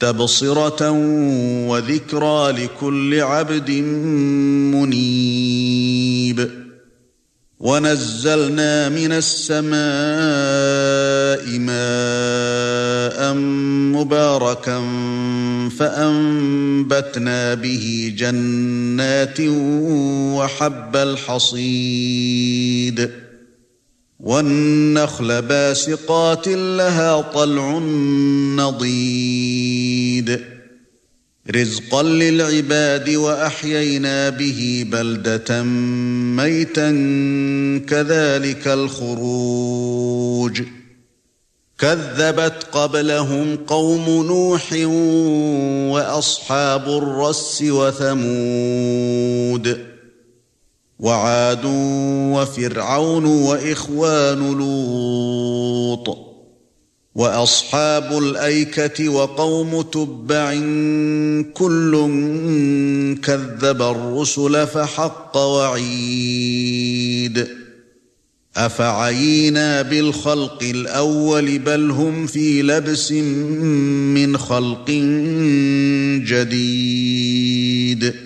تَبْصِرَةً وَذِكْرَى لِكُلِّ عَبْدٍ مُنِيبٍ. وَنَزَّلْنَا مِنَ السَّمَاءِ مَاءً مُبَارَكًا فَأَنبَتْنَا بِهِ جَنَّاتٍ وَحَبَّ الْحَصِيدِ. وَالنَّخْلَ بَاسِقَاتٍ لَهَا طَلْعٌ نَضِيدٌ. رِزْقًا لِلْعِبَادِ وَأَحْيَيْنَا بِهِ بَلْدَةً مَيْتًا كَذَلِكَ الْخُرُوجُ كَذَّبَتْ قَبْلَهُمْ قَوْمُ نُوحٍ وَأَصْحَابُ الرَّسِّ وَثَمُودُ وَعَادٌ وَفِرْعَوْنُ وَإِخْوَانُ لُوطٍ وَأَصْحَابُ الْأَيْكَةِ وَقَوْمُ تُبَّعٍ كُلٌّ كَذَّبَ الرُّسُلَ فَحَقَّ وَعِيدِ. أَفَعَيِينَا بِالْخَلْقِ الْأَوَّلِ بَلْ هُمْ فِي لَبْسٍ مِّنْ خَلْقٍ جَدِيدٍ.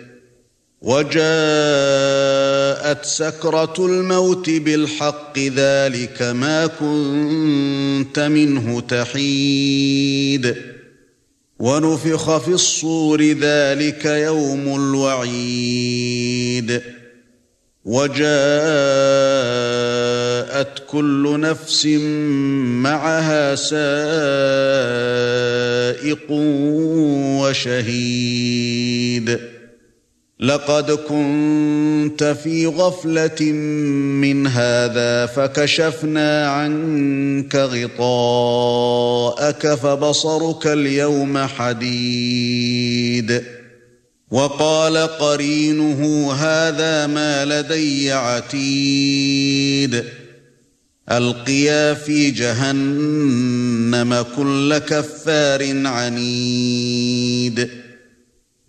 وَجَاءَتْ سَكْرَةُ الْمَوْتِ بِالْحَقِّ ذَلِكَ مَا كُنتَ مِنْهُ تَحِيدُ. وَنُفِخَ فِي الصُّورِ ذَلِكَ يَوْمُ الْوَعِيدِ. وَجَاءَتْ كُلُّ نَفْسٍ مَعَهَا سَائِقٌ وَشَهِيدٌ. لقد كنت في غفلة من هذا فكشفنا عنك غطاءك فبصرك اليوم حديد. وقال قرينه هذا ما لدي عتيد. ألقيا في جهنم كل كفار عنيد.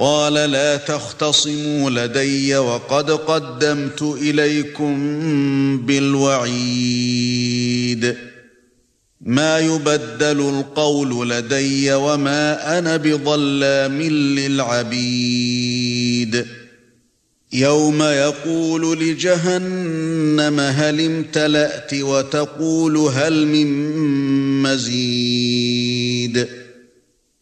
قال لا تختصموا لدي وقد قدمت إليكم بالوعيد. ما يبدل القول لدي وما أنا بظلام للعبيد. يَوْمَ يَقُولُ لِجَهَنَّمَ هَلِ امْتَلَأْتِ وَتَقُولُ هَلْ مِن مَّزِيدٍ.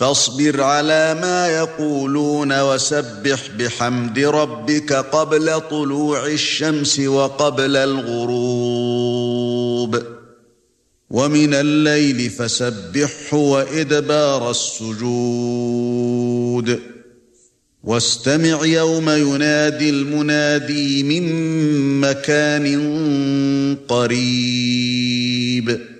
فَاصْبِرْ عَلَى مَا يَقُولُونَ وَسَبِّحْ بِحَمْدِ رَبِّكَ قَبْلَ طُلُوعِ الشَّمْسِ وَقَبْلَ الْغُرُوبِ. وَمِنَ اللَّيْلِ فَسَبِّحْهُ وَإِدْبَارَ السُّجُودِ. وَاسْتَمِعْ يَوْمَ يُنَادِي الْمُنَادِي مِن مَّكَانٍ قَرِيبٍ.